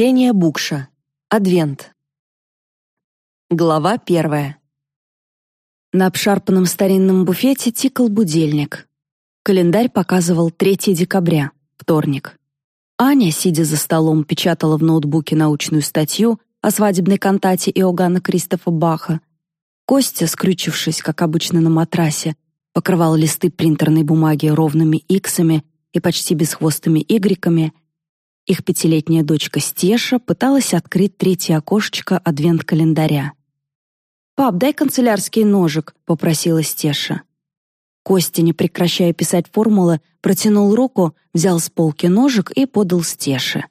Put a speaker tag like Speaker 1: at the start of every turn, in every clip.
Speaker 1: Ксения Букша. Адвент. Глава первая. На обшарпанном старинном буфете тикал будильник. Календарь показывал 3 декабря, вторник. Аня, сидя за столом, печатала в ноутбуке научную статью о свадебной кантате Иоганна Кристофа Баха. Костя, скрючившись, как обычно на матрасе, покрывал листы принтерной бумаги ровными иксами и почти бесхвостыми игреками — их пятилетняя дочка Стеша пыталась открыть третье окошечко адвент-календаря. «Пап, дай канцелярский ножик», — попросила Стеша. Костя, не прекращая писать формулы, протянул руку, взял с полки ножик и подал Стеше.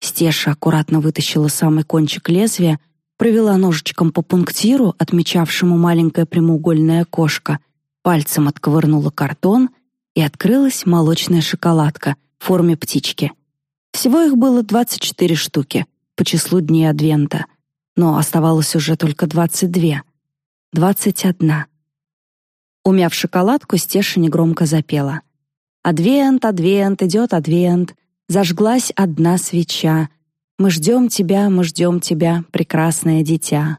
Speaker 1: Стеша аккуратно вытащила самый кончик лезвия, провела ножичком по пунктиру, отмечавшему маленькое прямоугольное окошко, пальцем отковырнула картон, и открылась молочная шоколадка в форме птички. Всего их было 24 штуки по числу дней Адвента, но оставалось уже только 22. 21. Умяв шоколадку, Стеша негромко запела. «Адвент, адвент, идет адвент, зажглась одна свеча. Мы ждем тебя, мы ждем тебя, прекрасное дитя».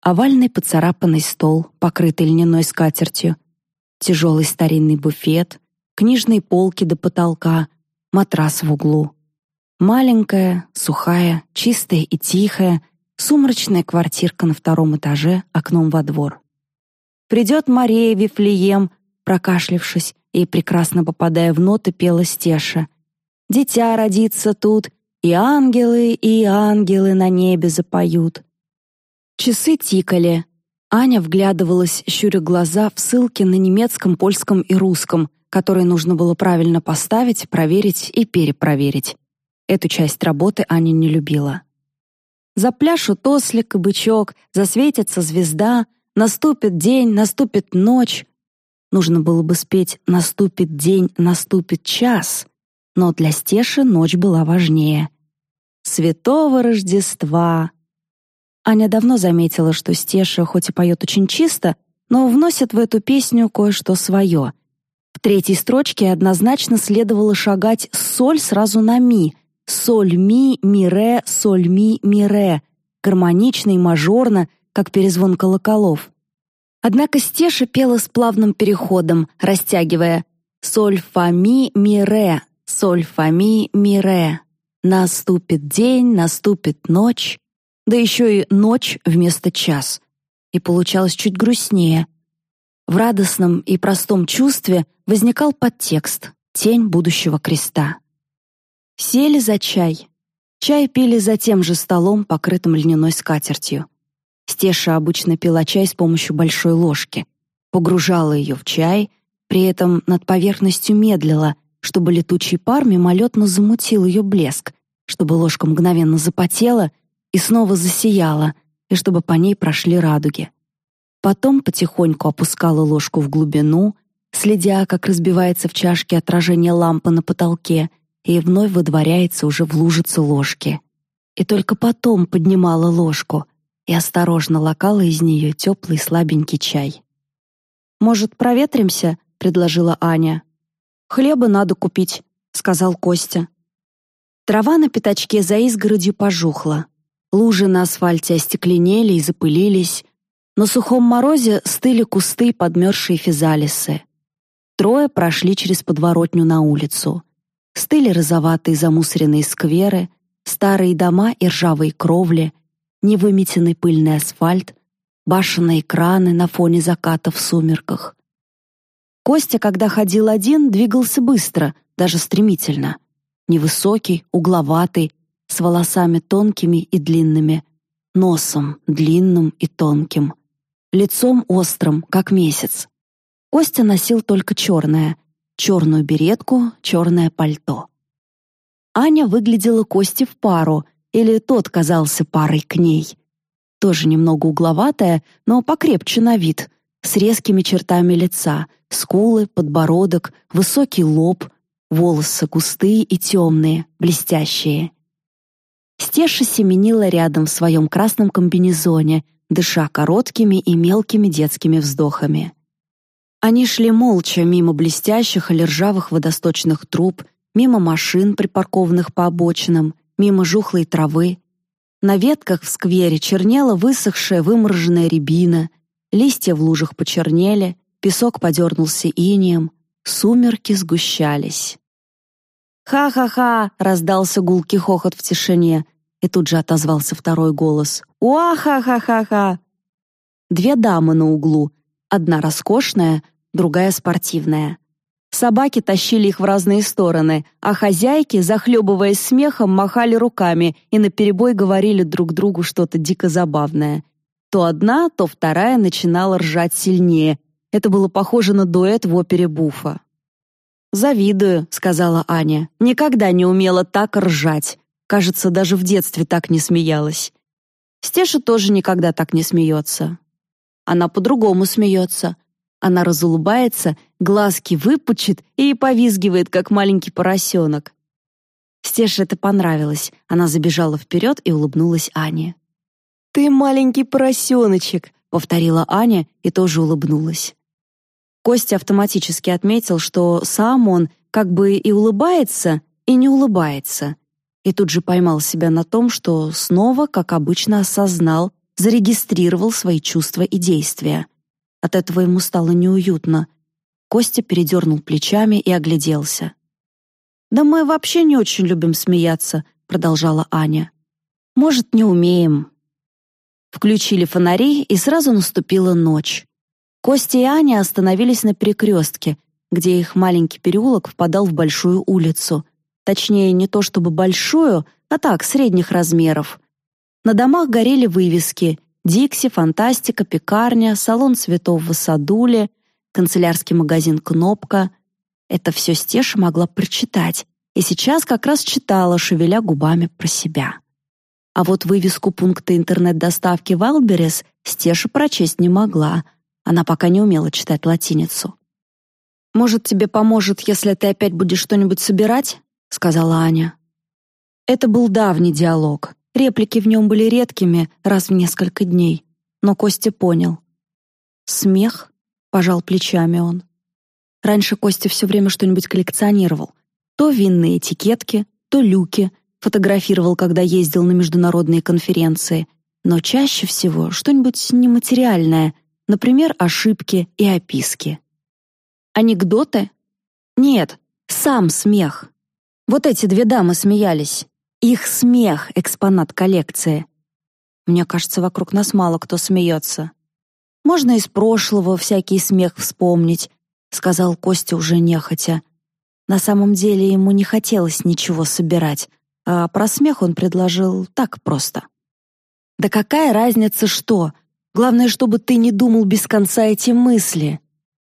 Speaker 1: Овальный поцарапанный стол, покрытый льняной скатертью, тяжелый старинный буфет, книжные полки до потолка, матрас в углу. Маленькая, сухая, чистая и тихая, сумрачная квартирка на втором этаже окном во двор. Придет Мария Вифлеем, прокашлившись и прекрасно попадая в ноты, пела Стеша. «Дитя родится тут, и ангелы, и ангелы на небе запоют». Часы тикали. Аня вглядывалась, щуря глаза, в ссылки на немецком, польском и русском — который нужно было правильно поставить, проверить и перепроверить. Эту часть работы Аня не любила. Запляшут ослик и бычок, засветится звезда, наступит день, наступит ночь. Нужно было бы спеть «наступит день, наступит час», но для Стеши ночь была важнее. «Святого Рождества!» Аня давно заметила, что Стеша хоть и поет очень чисто, но вносит в эту песню кое-что свое — в третьей строчке однозначно следовало шагать соль сразу на ми. Соль, ми, ми, ре, соль, ми, ми, ре. Гармонично и мажорно, как перезвон колоколов. Однако Стеша пела с плавным переходом, растягивая «соль, фа, ми, ми, ре, соль, фа, ми, ми, ре». Наступит день, наступит ночь, да еще и ночь вместо час. И получалось чуть грустнее. В радостном и простом чувстве возникал подтекст «Тень будущего креста». Сели за чай. Чай пили за тем же столом, покрытым льняной скатертью. Стеша обычно пила чай с помощью большой ложки, погружала ее в чай, при этом над поверхностью медлила, чтобы летучий пар мимолетно замутил ее блеск, чтобы ложка мгновенно запотела и снова засияла, и чтобы по ней прошли радуги. Потом потихоньку опускала ложку в глубину, следя, как разбивается в чашке отражение лампы на потолке и вновь выдворяется уже в лужице ложки. И только потом поднимала ложку и осторожно лакала из нее теплый слабенький чай. «Может, проветримся?» — предложила Аня. «Хлеба надо купить», — сказал Костя. Трава на пятачке за изгородью пожухла. Лужи на асфальте остекленели и запылились, на сухом морозе стыли кусты подмерзшие физалисы. Трое прошли через подворотню на улицу. Стыли розоватые замусоренные скверы, старые дома и ржавые кровли, невыметенный пыльный асфальт, башенные краны на фоне заката в сумерках. Костя, когда ходил один, двигался быстро, даже стремительно. Невысокий, угловатый, с волосами тонкими и длинными, носом длинным и тонким — лицом острым, как месяц. Костя носил только черное, черную беретку, черное пальто. Аня выглядела Косте в пару, или тот казался парой к ней. Тоже немного угловатая, но покрепче на вид, с резкими чертами лица, скулы, подбородок, высокий лоб, волосы густые и темные, блестящие. Стеша семенила рядом в своем красном комбинезоне, дыша короткими и мелкими детскими вздохами. Они шли молча мимо блестящих или ржавых водосточных труб, мимо машин, припаркованных по обочинам, мимо жухлой травы. На ветках в сквере чернела высохшая вымороженная рябина, листья в лужах почернели, песок подернулся инием, сумерки сгущались. «Ха-ха-ха!» — раздался гулкий хохот в тишине, и тут же отозвался второй голос. «Уа-ха-ха-ха-ха!» Две дамы на углу, одна роскошная, другая спортивная. Собаки тащили их в разные стороны, а хозяйки, захлебываясь смехом, махали руками и наперебой говорили друг другу что-то дико забавное. То одна, то вторая начинала ржать сильнее. Это было похоже на дуэт в опере Буфа. «Завидую», — сказала Аня. «Никогда не умела так ржать. Кажется, даже в детстве так не смеялась. Стеша тоже никогда так не смеется. Она по-другому смеется. Она разулыбается, глазки выпучит и повизгивает, как маленький поросенок. Стеше это понравилось. Она забежала вперед и улыбнулась Ане. «Ты маленький поросеночек», — повторила Аня и тоже улыбнулась. Костя автоматически отметил, что сам он как бы и улыбается, и не улыбается. И тут же поймал себя на том, что снова, как обычно, осознал, зарегистрировал свои чувства и действия. От этого ему стало неуютно. Костя передернул плечами и огляделся. «Да мы вообще не очень любим смеяться», — продолжала Аня. «Может, не умеем». Включили фонари, и сразу наступила ночь. Костя и Аня остановились на перекрестке, где их маленький переулок впадал в большую улицу. Точнее, не то чтобы большую, а так, средних размеров. На домах горели вывески «Дикси», «Фантастика», «Пекарня», «Салон цветов» в Васадуле, канцелярский магазин «Кнопка». Это все Стеша могла прочитать, и сейчас как раз читала, шевеля губами про себя. А вот вывеску пункта интернет-доставки Вайлберес Стеша прочесть не могла — она пока не умела читать латиницу. «Может, тебе поможет, если ты опять будешь что-нибудь собирать?» — сказала Аня. Это был давний диалог. Реплики в нем были редкими, раз в несколько дней. Но Костя понял. «Смех?» — пожал плечами он. Раньше Костя все время что-нибудь коллекционировал. То винные этикетки, то люки, фотографировал, когда ездил на международные конференции, но чаще всего что-нибудь нематериальное, Например, ошибки и описки. Анекдоты? Нет, сам смех. Вот эти две дамы смеялись. Их смех — экспонат коллекции. Мне кажется, вокруг нас мало кто смеется. Можно из прошлого всякий смех вспомнить, сказал Костя уже нехотя. На самом деле ему не хотелось ничего собирать, а про смех он предложил так просто. Да какая разница что? Главное, чтобы ты не думал без конца эти мысли».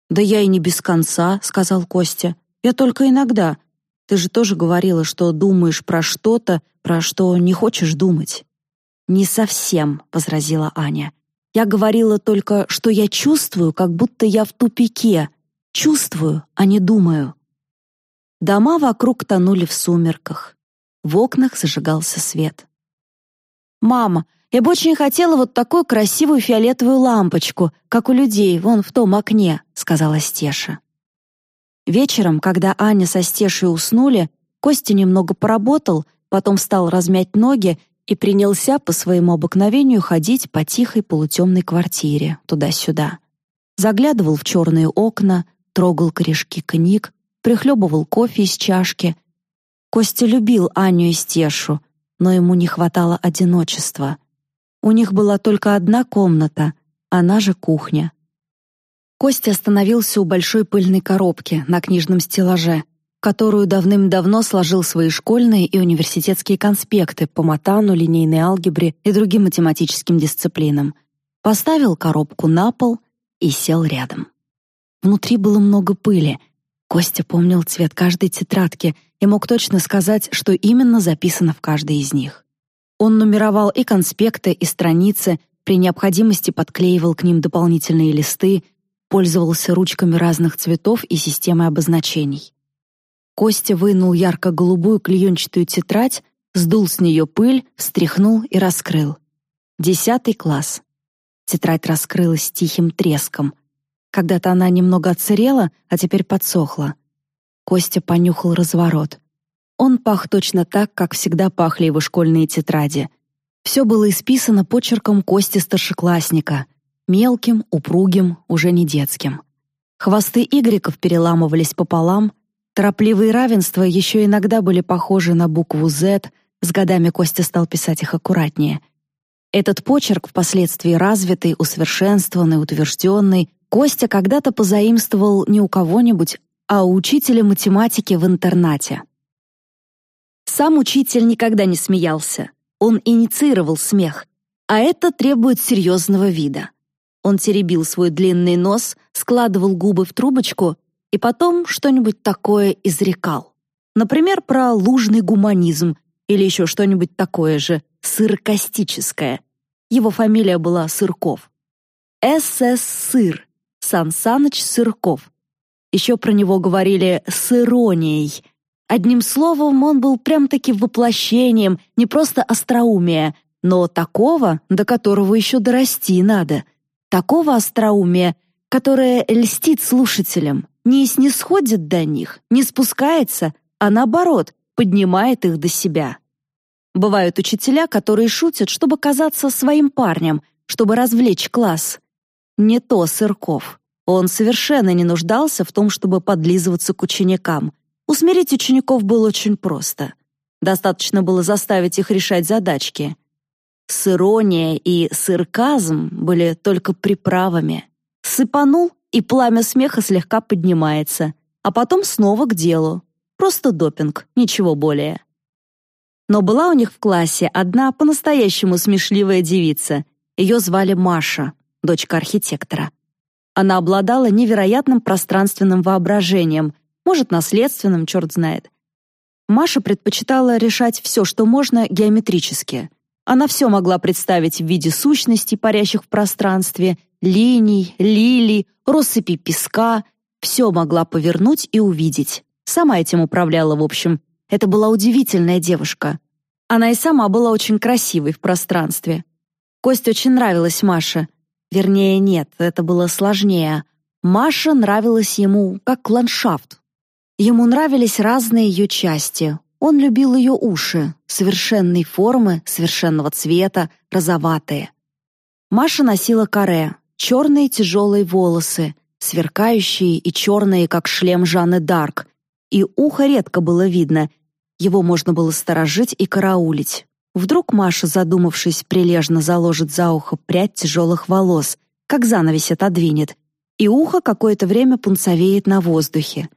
Speaker 1: «Да я и не без конца», — сказал Костя. «Я только иногда. Ты же тоже говорила, что думаешь про что-то, про что не хочешь думать». «Не совсем», — возразила Аня. «Я говорила только, что я чувствую, как будто я в тупике. Чувствую, а не думаю». Дома вокруг тонули в сумерках. В окнах зажигался свет. «Мама, я бы очень хотела вот такую красивую фиолетовую лампочку, как у людей, вон в том окне», — сказала Стеша. Вечером, когда Аня со Стешей уснули, Костя немного поработал, потом стал размять ноги и принялся по своему обыкновению ходить по тихой полутемной квартире туда-сюда. Заглядывал в черные окна, трогал корешки книг, прихлебывал кофе из чашки. Костя любил Аню и Стешу, но ему не хватало одиночества. У них была только одна комната, она же кухня. Костя остановился у большой пыльной коробки на книжном стеллаже, которую давным-давно сложил свои школьные и университетские конспекты по матану, линейной алгебре и другим математическим дисциплинам. Поставил коробку на пол и сел рядом. Внутри было много пыли. Костя помнил цвет каждой тетрадки и мог точно сказать, что именно записано в каждой из них. Он нумеровал и конспекты, и страницы, при необходимости подклеивал к ним дополнительные листы, пользовался ручками разных цветов и системой обозначений. Костя вынул ярко-голубую клеенчатую тетрадь, сдул с нее пыль, встряхнул и раскрыл. Десятый класс. Тетрадь раскрылась тихим треском. Когда-то она немного отсырела, а теперь подсохла. Костя понюхал разворот. Он пах точно так, как всегда пахли его школьные тетради. Все было исписано почерком Кости старшеклассника, мелким, упругим, уже не детским. Хвосты игреков переламывались пополам, торопливые равенства еще иногда были похожи на букву «З», с годами Костя стал писать их аккуратнее. Этот почерк, впоследствии развитый, усовершенствованный, утвержденный, Костя когда-то позаимствовал не у кого-нибудь, а у учителя математики в интернате. Сам учитель никогда не смеялся. Он инициировал смех, а это требует серьезного вида. Он теребил свой длинный нос, складывал губы в трубочку и потом что-нибудь такое изрекал. Например, про лужный гуманизм или еще что-нибудь такое же, сыркастическое. Его фамилия была Сырков. СС Сыр, Сан Саныч Сырков. Еще про него говорили с иронией. Одним словом, он был прям-таки воплощением не просто остроумия, но такого, до которого еще дорасти надо — такого остроумия, которое льстит слушателям, не снисходит до них, не спускается, а наоборот, поднимает их до себя. Бывают учителя, которые шутят, чтобы казаться своим парнем, чтобы развлечь класс. Не то Сырков. Он совершенно не нуждался в том, чтобы подлизываться к ученикам. Усмирить учеников было очень просто. Достаточно было заставить их решать задачки. Сырония и сырказм были только приправами. Сыпанул, и пламя смеха слегка поднимается, а потом снова к делу. Просто допинг, ничего более. Но была у них в классе одна по-настоящему смешливая девица. Ее звали Маша, дочка архитектора. Она обладала невероятным пространственным воображением, может, наследственным, черт знает. Маша предпочитала решать все, что можно, геометрически — она все могла представить в виде сущностей, парящих в пространстве, линий, лилий, россыпи песка. Все могла повернуть и увидеть. Сама этим управляла, в общем. Это была удивительная девушка. Она и сама была очень красивой в пространстве. Косте очень нравилась Маша. Вернее, нет, это было сложнее. Маша нравилась ему как ландшафт. Ему нравились разные ее части, он любил ее уши, совершенной формы, совершенного цвета, розоватые. Маша носила каре, черные тяжелые волосы, сверкающие и черные, как шлем Жанны Дарк, и ухо редко было видно, его можно было сторожить и караулить. Вдруг Маша, задумавшись, прилежно заложит за ухо прядь тяжелых волос, как занавес отодвинет, и ухо какое-то время пунцовеет на воздухе.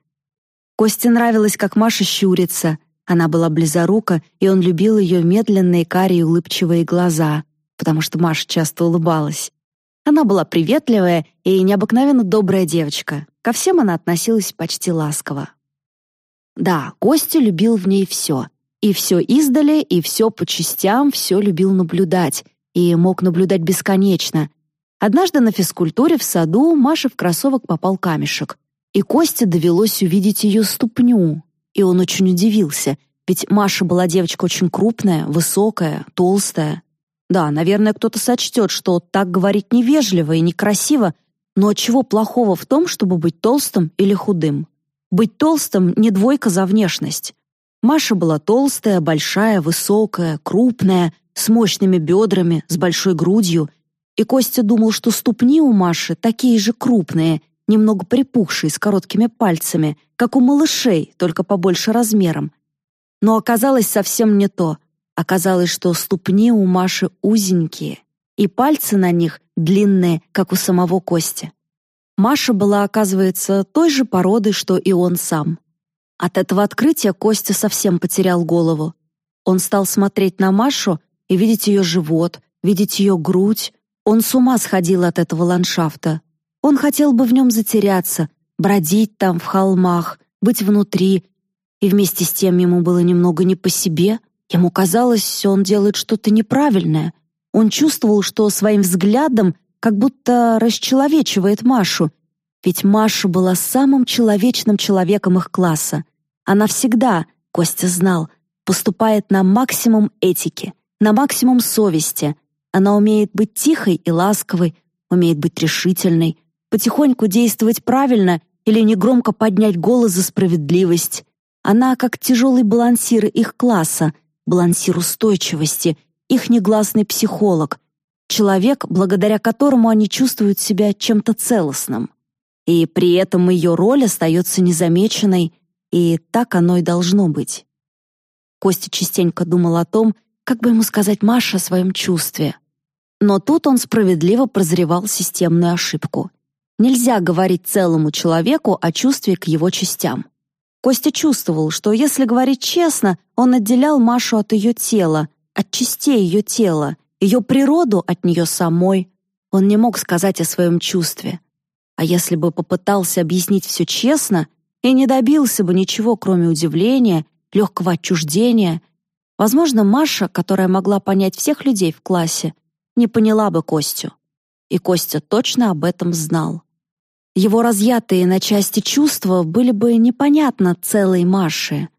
Speaker 1: Косте нравилось, как Маша щурится, она была близорука, и он любил ее медленные карие улыбчивые глаза, потому что Маша часто улыбалась. Она была приветливая и необыкновенно добрая девочка. Ко всем она относилась почти ласково. Да, Костя любил в ней все. И все издали, и все по частям, все любил наблюдать. И мог наблюдать бесконечно. Однажды на физкультуре в саду Маше в кроссовок попал камешек. И Косте довелось увидеть ее ступню, и он очень удивился, ведь Маша была девочка очень крупная, высокая, толстая. Да, наверное, кто-то сочтет, что так говорить невежливо и некрасиво, но чего плохого в том, чтобы быть толстым или худым? Быть толстым — не двойка за внешность. Маша была толстая, большая, высокая, крупная, с мощными бедрами, с большой грудью, и Костя думал, что ступни у Маши такие же крупные немного припухший, с короткими пальцами, как у малышей, только побольше размером. Но оказалось совсем не то. Оказалось, что ступни у Маши узенькие, и пальцы на них длинные, как у самого Кости. Маша была, оказывается, той же породы, что и он сам. От этого открытия Костя совсем потерял голову. Он стал смотреть на Машу и видеть ее живот, видеть ее грудь. Он с ума сходил от этого ландшафта, он хотел бы в нем затеряться, бродить там в холмах, быть внутри, и вместе с тем ему было немного не по себе. Ему казалось, он делает что-то неправильное. Он чувствовал, что своим взглядом как будто расчеловечивает Машу, ведь Маша была самым человечным человеком их класса. Она всегда, Костя знал, поступает на максимум этики, на максимум совести. Она умеет быть тихой и ласковой, умеет быть решительной, потихоньку действовать правильно или негромко поднять голос за справедливость. Она как тяжелый балансир их класса, балансир устойчивости, их негласный психолог, человек, благодаря которому они чувствуют себя чем-то целостным. И при этом ее роль остается незамеченной, и так оно и должно быть. Костя частенько думал о том, как бы ему сказать Маше о своем чувстве. Но тут он справедливо прозревал системную ошибку. Нельзя говорить целому человеку о чувстве к его частям. Костя чувствовал, что если говорить честно, он отделял Машу от ее тела, от частей ее тела, ее природу от нее самой. Он не мог сказать о своем чувстве. А если бы попытался объяснить все честно и не добился бы ничего, кроме удивления, легкого отчуждения, возможно, Маша, которая могла понять всех людей в классе, не поняла бы Костю. И Костя точно об этом знал. Его разъятые на части чувства были бы непонятны целой Маше.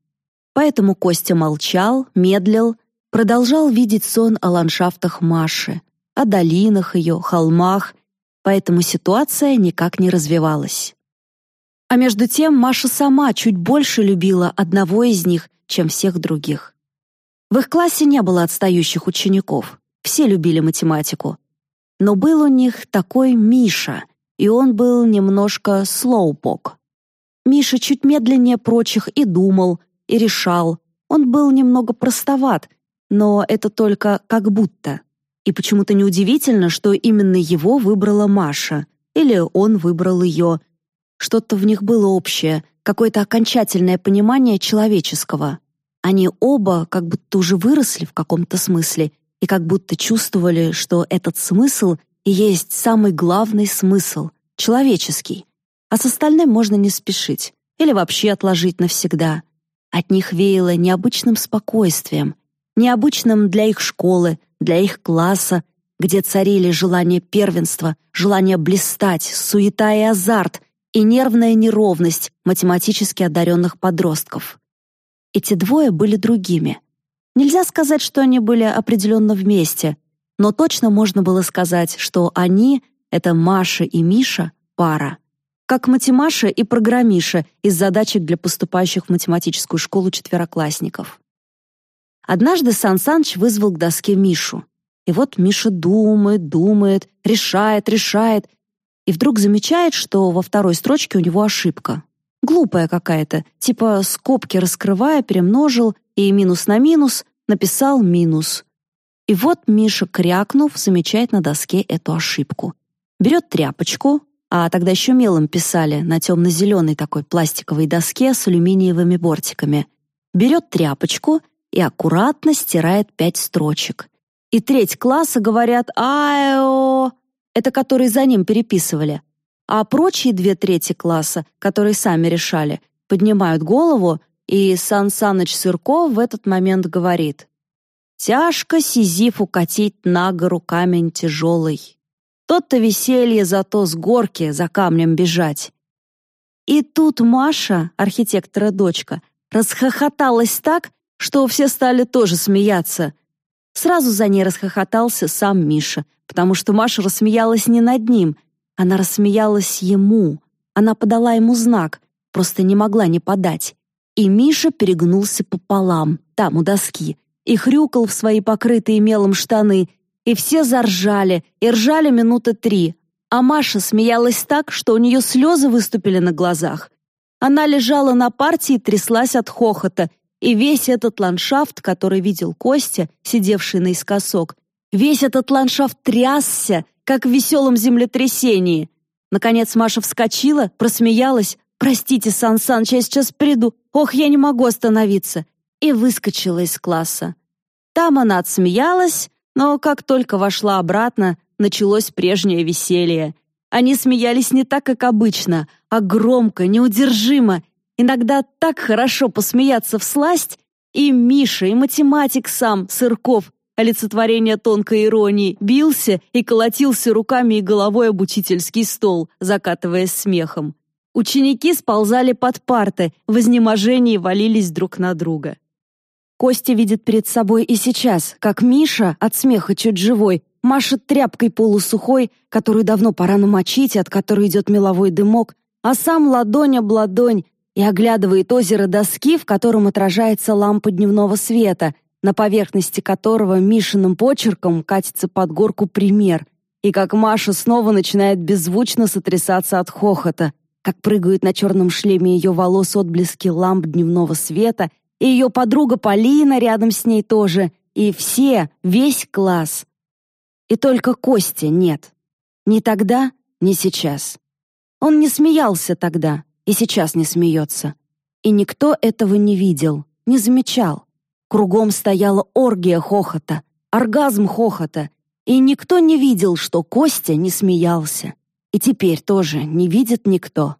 Speaker 1: Поэтому Костя молчал, медлил, продолжал видеть сон о ландшафтах Маши, о долинах ее, холмах, поэтому ситуация никак не развивалась. А между тем Маша сама чуть больше любила одного из них, чем всех других. В их классе не было отстающих учеников, все любили математику. Но был у них такой Миша — и он был немножко слоупок. Миша чуть медленнее прочих и думал, и решал. Он был немного простоват, но это только как будто. И почему-то неудивительно, что именно его выбрала Маша, или он выбрал ее. Что-то в них было общее, какое-то окончательное понимание человеческого. Они оба как будто уже выросли в каком-то смысле и как будто чувствовали, что этот смысл есть самый главный смысл, человеческий. А с остальным можно не спешить или вообще отложить навсегда. От них веяло необычным спокойствием, необычным для их школы, для их класса, где царили желание первенства, желание блистать, суета и азарт и нервная неровность математически одаренных подростков. Эти двое были другими. Нельзя сказать, что они были определенно вместе, но точно можно было сказать, что они — это Маша и Миша — пара. Как матемаша и программиша из задачек для поступающих в математическую школу четвероклассников. Однажды Сан Саныч вызвал к доске Мишу. И вот Миша думает, думает, решает, решает, и вдруг замечает, что во второй строчке у него ошибка. Глупая какая-то, типа скобки раскрывая, перемножил и минус на минус написал минус. И вот Миша, крякнув, замечает на доске эту ошибку. Берет тряпочку, а тогда еще мелом писали на темно-зеленой такой пластиковой доске с алюминиевыми бортиками. Берет тряпочку и аккуратно стирает пять строчек. И треть класса говорят «Айо!» Это которые за ним переписывали. А прочие две трети класса, которые сами решали, поднимают голову, и Сан Саныч Сырков в этот момент говорит Тяжко Сизифу катить на гору камень тяжелый. Тот-то веселье зато с горки за камнем бежать. И тут Маша, архитектора дочка, расхохоталась так, что все стали тоже смеяться. Сразу за ней расхохотался сам Миша, потому что Маша рассмеялась не над ним, она рассмеялась ему. Она подала ему знак, просто не могла не подать. И Миша перегнулся пополам, там, у доски, и хрюкал в свои покрытые мелом штаны, и все заржали, и ржали минуты три. А Маша смеялась так, что у нее слезы выступили на глазах. Она лежала на парте и тряслась от хохота, и весь этот ландшафт, который видел Костя, сидевший наискосок, весь этот ландшафт трясся, как в веселом землетрясении. Наконец Маша вскочила, просмеялась. «Простите, Сан Саныч, я сейчас приду. Ох, я не могу остановиться и выскочила из класса. Там она отсмеялась, но как только вошла обратно, началось прежнее веселье. Они смеялись не так, как обычно, а громко, неудержимо. Иногда так хорошо посмеяться в сласть, и Миша, и математик сам, Сырков, олицетворение тонкой иронии, бился и колотился руками и головой об учительский стол, закатываясь смехом. Ученики сползали под парты, в изнеможении валились друг на друга. Костя видит перед собой и сейчас, как Миша, от смеха чуть живой, машет тряпкой полусухой, которую давно пора намочить, от которой идет меловой дымок, а сам ладонь об ладонь, и оглядывает озеро доски, в котором отражается лампа дневного света, на поверхности которого Мишиным почерком катится под горку пример, и как Маша снова начинает беззвучно сотрясаться от хохота, как прыгают на черном шлеме ее волос отблески ламп дневного света, и ее подруга Полина рядом с ней тоже, и все, весь класс. И только Костя нет. Ни тогда, ни сейчас. Он не смеялся тогда и сейчас не смеется. И никто этого не видел, не замечал. Кругом стояла оргия хохота, оргазм хохота, и никто не видел, что Костя не смеялся. И теперь тоже не видит никто.